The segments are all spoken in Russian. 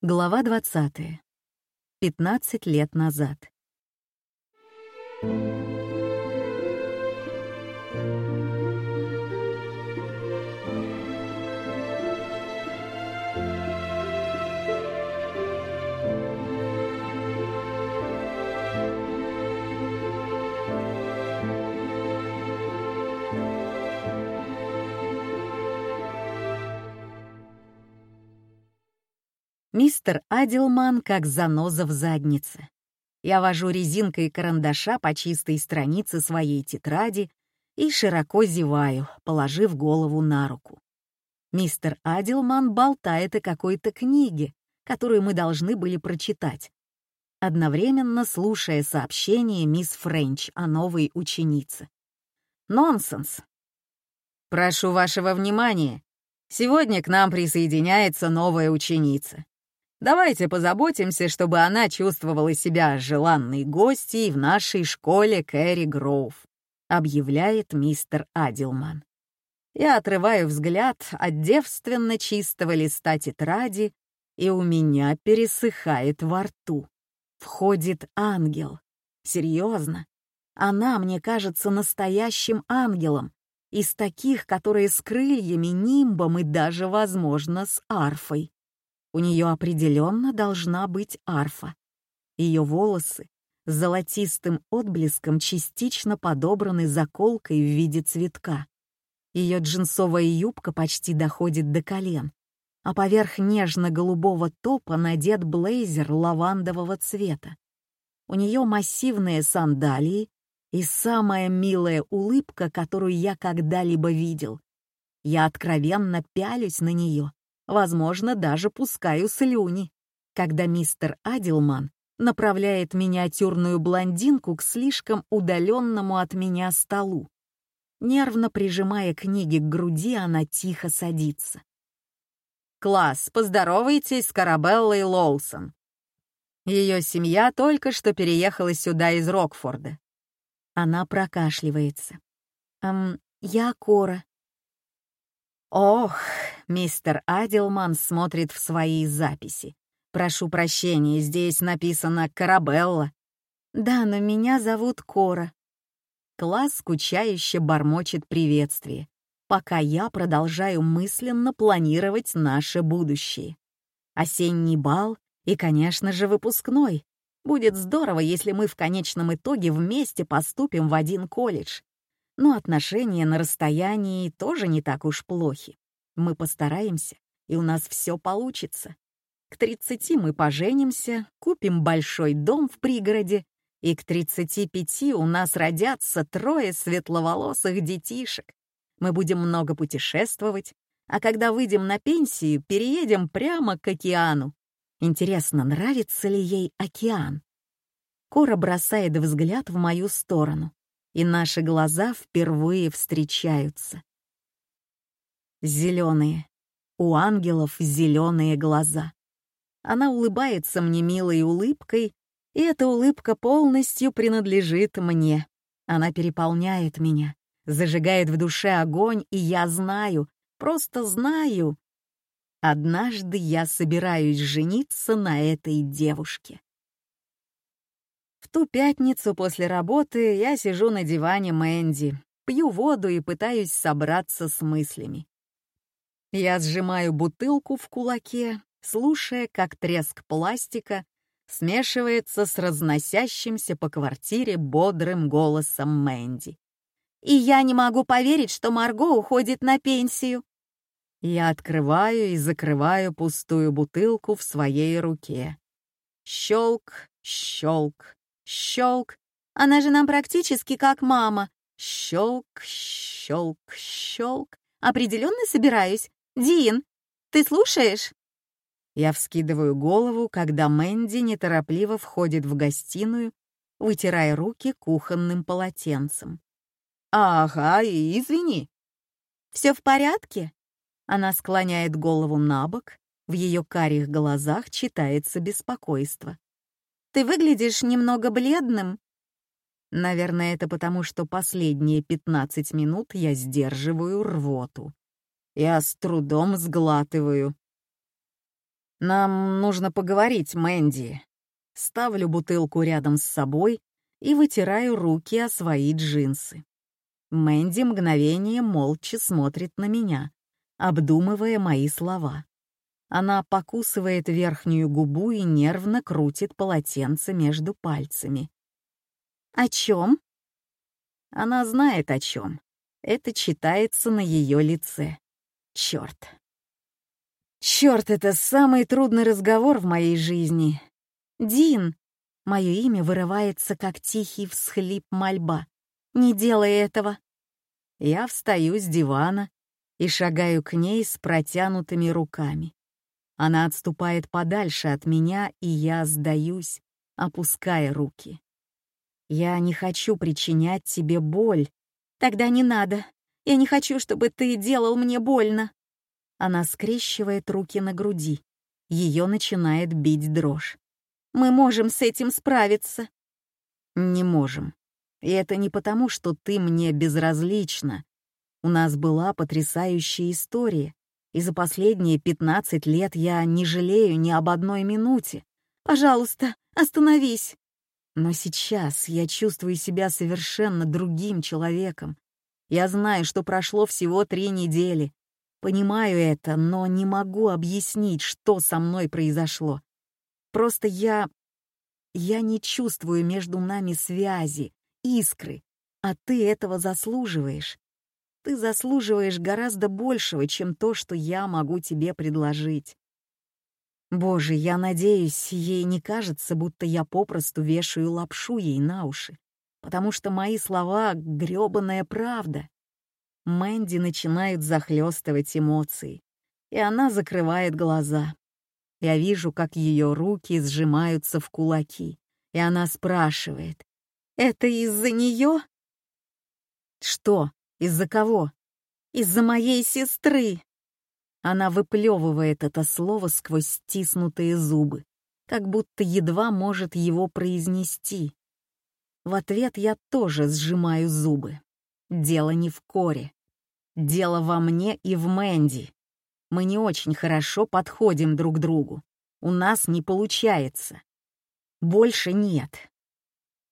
Глава 20. 15 лет назад. Мистер Адилман как заноза в заднице. Я вожу резинкой карандаша по чистой странице своей тетради и широко зеваю, положив голову на руку. Мистер Адилман болтает о какой-то книге, которую мы должны были прочитать, одновременно слушая сообщение мисс Френч о новой ученице. Нонсенс. «Прошу вашего внимания. Сегодня к нам присоединяется новая ученица. Давайте позаботимся, чтобы она чувствовала себя желанной гостьей в нашей школе Кэрри Гроув», объявляет мистер Адилман. Я отрываю взгляд от девственно чистого листа тетради, и у меня пересыхает во рту. Входит ангел. Серьезно. Она мне кажется настоящим ангелом, из таких, которые с крыльями, нимбом и даже, возможно, с арфой. У нее определенно должна быть арфа. Ее волосы с золотистым отблеском частично подобраны заколкой в виде цветка. Ее джинсовая юбка почти доходит до колен, а поверх нежно-голубого топа надет блейзер лавандового цвета. У нее массивные сандалии и самая милая улыбка, которую я когда-либо видел. Я откровенно пялюсь на нее, возможно, даже пускаю слюни, когда мистер Адилман направляет миниатюрную блондинку к слишком удаленному от меня столу. Нервно прижимая книги к груди, она тихо садится. «Класс, поздоровайтесь с Карабеллой Лоусон». Ее семья только что переехала сюда из Рокфорда. Она прокашливается. «Эм, я Кора». «Ох, Мистер Адилман смотрит в свои записи. «Прошу прощения, здесь написано «Карабелла». «Да, но меня зовут Кора». Класс скучающе бормочет приветствие, пока я продолжаю мысленно планировать наше будущее. Осенний бал и, конечно же, выпускной. Будет здорово, если мы в конечном итоге вместе поступим в один колледж. Но отношения на расстоянии тоже не так уж плохи. Мы постараемся, и у нас все получится. К 30 мы поженимся, купим большой дом в пригороде, и к 35 у нас родятся трое светловолосых детишек. Мы будем много путешествовать, а когда выйдем на пенсию, переедем прямо к океану. Интересно, нравится ли ей океан? Кора бросает взгляд в мою сторону, и наши глаза впервые встречаются. Зеленые. У ангелов зеленые глаза. Она улыбается мне милой улыбкой, и эта улыбка полностью принадлежит мне. Она переполняет меня, зажигает в душе огонь, и я знаю, просто знаю. Однажды я собираюсь жениться на этой девушке. Ту пятницу после работы я сижу на диване Мэнди, пью воду и пытаюсь собраться с мыслями. Я сжимаю бутылку в кулаке, слушая, как треск пластика смешивается с разносящимся по квартире бодрым голосом Мэнди. «И я не могу поверить, что Марго уходит на пенсию». Я открываю и закрываю пустую бутылку в своей руке. Щелк, щелк, щелк. Она же нам практически как мама. Щелк, щелк, щелк. Определенно собираюсь. «Дин, ты слушаешь?» Я вскидываю голову, когда Мэнди неторопливо входит в гостиную, вытирая руки кухонным полотенцем. «Ага, извини». «Все в порядке?» Она склоняет голову на бок, в ее карих глазах читается беспокойство. «Ты выглядишь немного бледным». Наверное, это потому, что последние 15 минут я сдерживаю рвоту. Я с трудом сглатываю. «Нам нужно поговорить, Мэнди». Ставлю бутылку рядом с собой и вытираю руки о свои джинсы. Мэнди мгновение молча смотрит на меня, обдумывая мои слова. Она покусывает верхнюю губу и нервно крутит полотенце между пальцами. «О чем?» Она знает о чем. Это читается на ее лице. Черт. Черт, это самый трудный разговор в моей жизни. Дин. Мое имя вырывается, как тихий всхлип мольба. Не делай этого. Я встаю с дивана и шагаю к ней с протянутыми руками. Она отступает подальше от меня, и я сдаюсь, опуская руки. Я не хочу причинять тебе боль. Тогда не надо. Я не хочу, чтобы ты делал мне больно. Она скрещивает руки на груди. Ее начинает бить дрожь. Мы можем с этим справиться. Не можем. И это не потому, что ты мне безразлична. У нас была потрясающая история, и за последние 15 лет я не жалею ни об одной минуте. Пожалуйста, остановись. Но сейчас я чувствую себя совершенно другим человеком. Я знаю, что прошло всего три недели. Понимаю это, но не могу объяснить, что со мной произошло. Просто я... Я не чувствую между нами связи, искры, а ты этого заслуживаешь. Ты заслуживаешь гораздо большего, чем то, что я могу тебе предложить. Боже, я надеюсь, ей не кажется, будто я попросту вешаю лапшу ей на уши, потому что мои слова — грёбаная правда. Мэнди начинает захлестывать эмоции, и она закрывает глаза. Я вижу, как ее руки сжимаются в кулаки, и она спрашивает, «Это из-за нее?» «Что? Из-за кого?» «Из-за моей сестры!» Она выплевывает это слово сквозь стиснутые зубы, как будто едва может его произнести. В ответ я тоже сжимаю зубы. Дело не в коре. Дело во мне и в Мэнди. Мы не очень хорошо подходим друг другу. У нас не получается. Больше нет.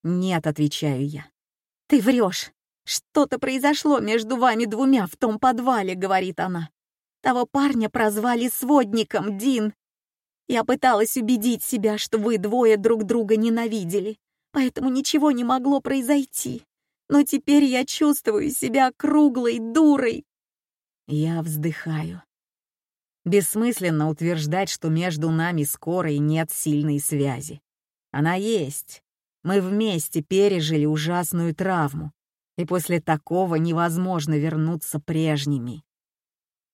Нет, отвечаю я. Ты врешь. Что-то произошло между вами двумя в том подвале, говорит она. Того парня прозвали сводником, Дин. Я пыталась убедить себя, что вы двое друг друга ненавидели, поэтому ничего не могло произойти. Но теперь я чувствую себя круглой дурой. Я вздыхаю. Бессмысленно утверждать, что между нами скоро и нет сильной связи. Она есть. Мы вместе пережили ужасную травму, и после такого невозможно вернуться прежними.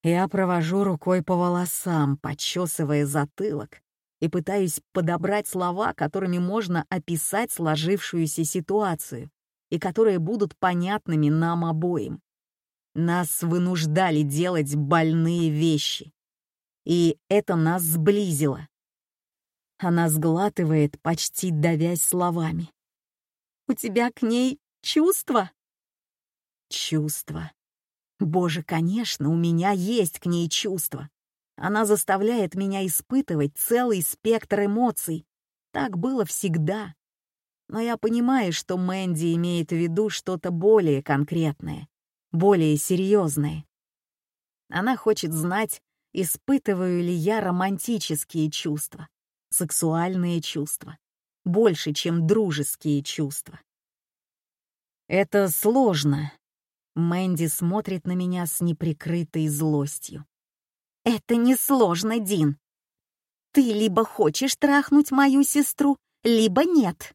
Я провожу рукой по волосам, подчесывая затылок, и пытаюсь подобрать слова, которыми можно описать сложившуюся ситуацию и которые будут понятными нам обоим. Нас вынуждали делать больные вещи. И это нас сблизило. Она сглатывает, почти давясь словами. «У тебя к ней чувства?» «Чувства. Боже, конечно, у меня есть к ней чувства. Она заставляет меня испытывать целый спектр эмоций. Так было всегда. Но я понимаю, что Мэнди имеет в виду что-то более конкретное, более серьезное. Она хочет знать, испытываю ли я романтические чувства, сексуальные чувства, больше, чем дружеские чувства. Это сложно, Мэнди смотрит на меня с неприкрытой злостью. «Это несложно, Дин. Ты либо хочешь трахнуть мою сестру, либо нет».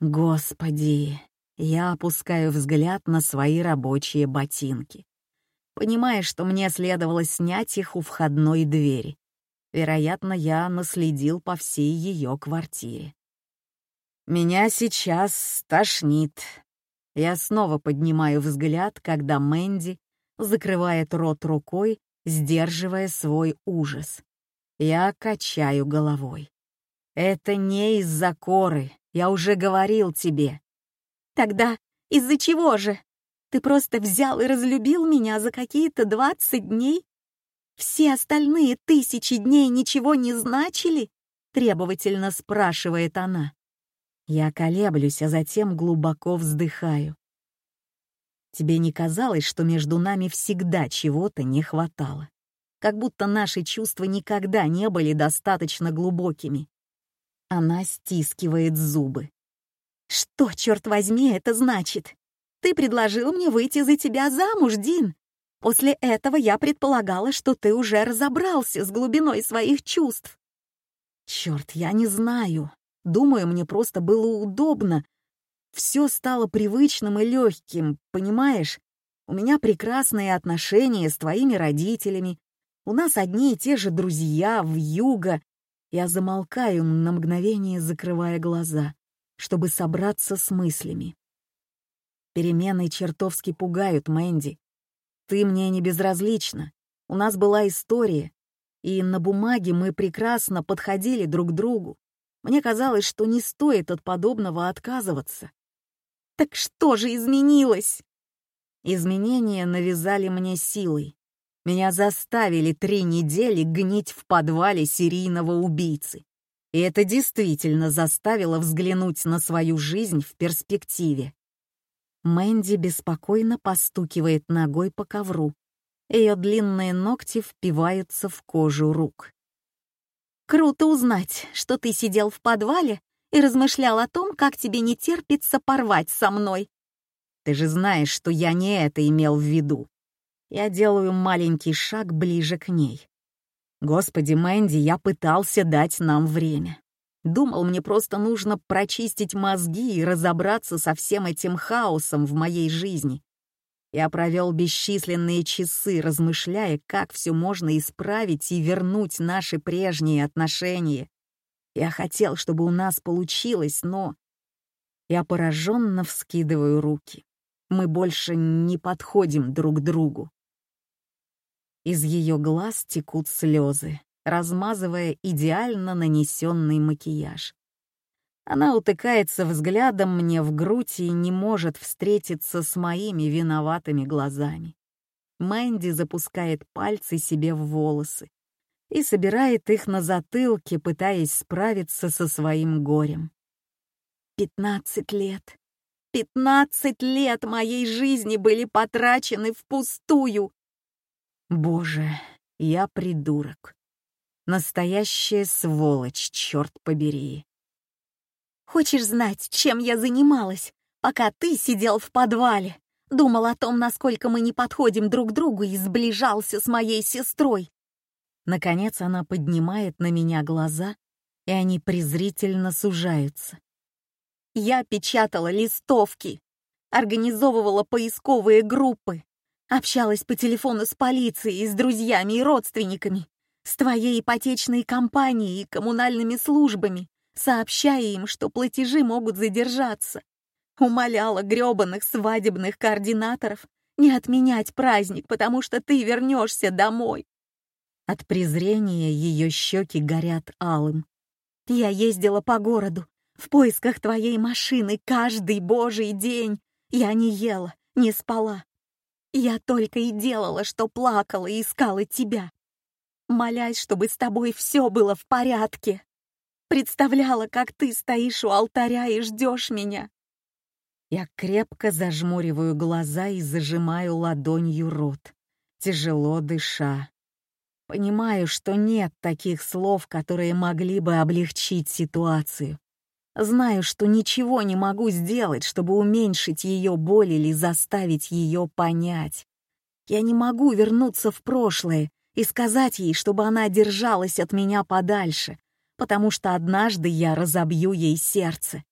Господи, я опускаю взгляд на свои рабочие ботинки, понимая, что мне следовало снять их у входной двери. Вероятно, я наследил по всей ее квартире. Меня сейчас тошнит, я снова поднимаю взгляд, когда Мэнди закрывает рот рукой, сдерживая свой ужас. Я качаю головой. «Это не из-за коры, я уже говорил тебе». «Тогда из-за чего же? Ты просто взял и разлюбил меня за какие-то двадцать дней?» Все остальные тысячи дней ничего не значили?» — требовательно спрашивает она. Я колеблюсь, а затем глубоко вздыхаю. Тебе не казалось, что между нами всегда чего-то не хватало? Как будто наши чувства никогда не были достаточно глубокими. Она стискивает зубы. «Что, черт возьми, это значит? Ты предложил мне выйти за тебя замуж, Дин. После этого я предполагала, что ты уже разобрался с глубиной своих чувств. Черт, я не знаю. Думаю, мне просто было удобно, все стало привычным и легким, понимаешь? У меня прекрасные отношения с твоими родителями. У нас одни и те же друзья, в юго. Я замолкаю на мгновение, закрывая глаза, чтобы собраться с мыслями. Перемены чертовски пугают, Мэнди. Ты мне не безразлична. У нас была история, и на бумаге мы прекрасно подходили друг к другу. Мне казалось, что не стоит от подобного отказываться. Так что же изменилось? Изменения навязали мне силой. Меня заставили три недели гнить в подвале серийного убийцы. И это действительно заставило взглянуть на свою жизнь в перспективе. Мэнди беспокойно постукивает ногой по ковру. Ее длинные ногти впиваются в кожу рук. «Круто узнать, что ты сидел в подвале и размышлял о том, как тебе не терпится порвать со мной. Ты же знаешь, что я не это имел в виду. Я делаю маленький шаг ближе к ней. Господи, Мэнди, я пытался дать нам время. Думал, мне просто нужно прочистить мозги и разобраться со всем этим хаосом в моей жизни. Я провел бесчисленные часы, размышляя, как все можно исправить и вернуть наши прежние отношения. Я хотел, чтобы у нас получилось, но... Я пораженно вскидываю руки. Мы больше не подходим друг другу. Из ее глаз текут слезы, размазывая идеально нанесенный макияж. Она утыкается взглядом мне в грудь и не может встретиться с моими виноватыми глазами. Мэнди запускает пальцы себе в волосы, и собирает их на затылке, пытаясь справиться со своим горем. Пятнадцать лет. Пятнадцать лет моей жизни были потрачены впустую. Боже, я придурок. Настоящая сволочь, черт побери. Хочешь знать, чем я занималась, пока ты сидел в подвале? Думал о том, насколько мы не подходим друг другу и сближался с моей сестрой. Наконец она поднимает на меня глаза, и они презрительно сужаются. Я печатала листовки, организовывала поисковые группы, общалась по телефону с полицией, с друзьями и родственниками, с твоей ипотечной компанией и коммунальными службами, сообщая им, что платежи могут задержаться. Умоляла грёбаных свадебных координаторов не отменять праздник, потому что ты вернешься домой. От презрения ее щеки горят алым. «Я ездила по городу в поисках твоей машины каждый божий день. Я не ела, не спала. Я только и делала, что плакала и искала тебя. Молясь, чтобы с тобой все было в порядке. Представляла, как ты стоишь у алтаря и ждешь меня. Я крепко зажмуриваю глаза и зажимаю ладонью рот, тяжело дыша. Понимаю, что нет таких слов, которые могли бы облегчить ситуацию. Знаю, что ничего не могу сделать, чтобы уменьшить ее боль или заставить ее понять. Я не могу вернуться в прошлое и сказать ей, чтобы она держалась от меня подальше, потому что однажды я разобью ей сердце.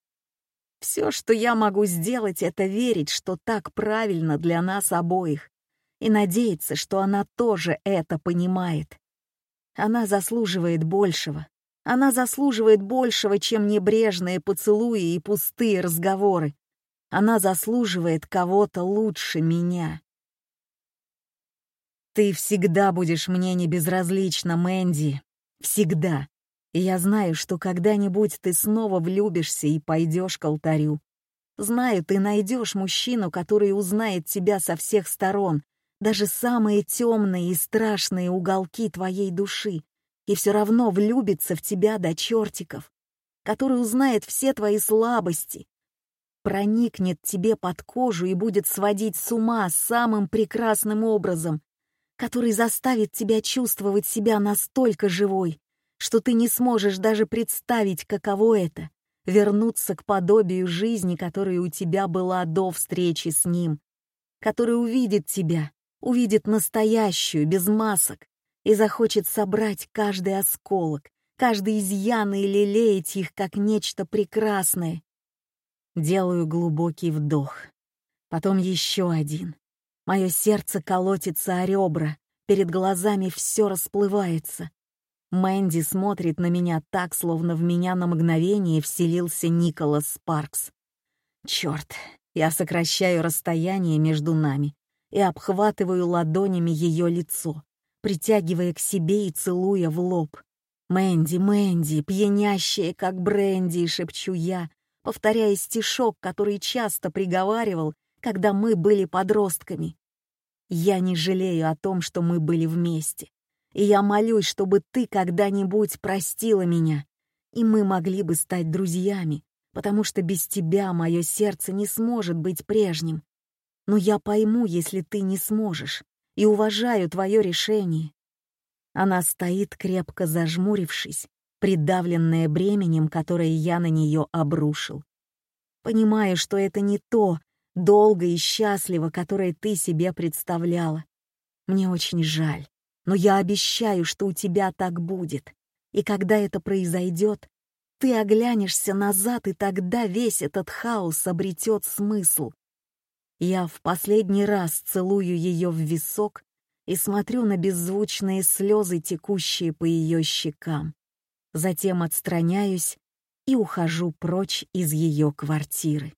Все, что я могу сделать, это верить, что так правильно для нас обоих, и надеяться, что она тоже это понимает. Она заслуживает большего. Она заслуживает большего, чем небрежные поцелуи и пустые разговоры. Она заслуживает кого-то лучше меня. Ты всегда будешь мне не безразлична, Мэнди. Всегда. И я знаю, что когда-нибудь ты снова влюбишься и пойдешь к алтарю. Знаю, ты найдешь мужчину, который узнает тебя со всех сторон, даже самые темные и страшные уголки твоей души, и все равно влюбится в тебя до чертиков, который узнает все твои слабости, проникнет тебе под кожу и будет сводить с ума самым прекрасным образом, который заставит тебя чувствовать себя настолько живой, что ты не сможешь даже представить, каково это — вернуться к подобию жизни, которая у тебя была до встречи с ним, который увидит тебя, увидит настоящую, без масок, и захочет собрать каждый осколок, каждый изъян и лелеять их как нечто прекрасное. Делаю глубокий вдох, потом еще один. Мое сердце колотится о ребра, перед глазами все расплывается. Мэнди смотрит на меня так, словно в меня на мгновение вселился Николас Спаркс. Черт, я сокращаю расстояние между нами и обхватываю ладонями ее лицо, притягивая к себе и целуя в лоб. «Мэнди, Мэнди, пьянящая, как бренди», — шепчу я, повторяя стишок, который часто приговаривал, когда мы были подростками. Я не жалею о том, что мы были вместе, и я молюсь, чтобы ты когда-нибудь простила меня, и мы могли бы стать друзьями, потому что без тебя мое сердце не сможет быть прежним. Но я пойму, если ты не сможешь, и уважаю твое решение. Она стоит, крепко зажмурившись, придавленная бременем, которое я на нее обрушил. Понимаю, что это не то, долго и счастливо, которое ты себе представляла. Мне очень жаль, но я обещаю, что у тебя так будет. И когда это произойдет, ты оглянешься назад, и тогда весь этот хаос обретет смысл. Я в последний раз целую ее в висок и смотрю на беззвучные слезы, текущие по ее щекам. Затем отстраняюсь и ухожу прочь из ее квартиры.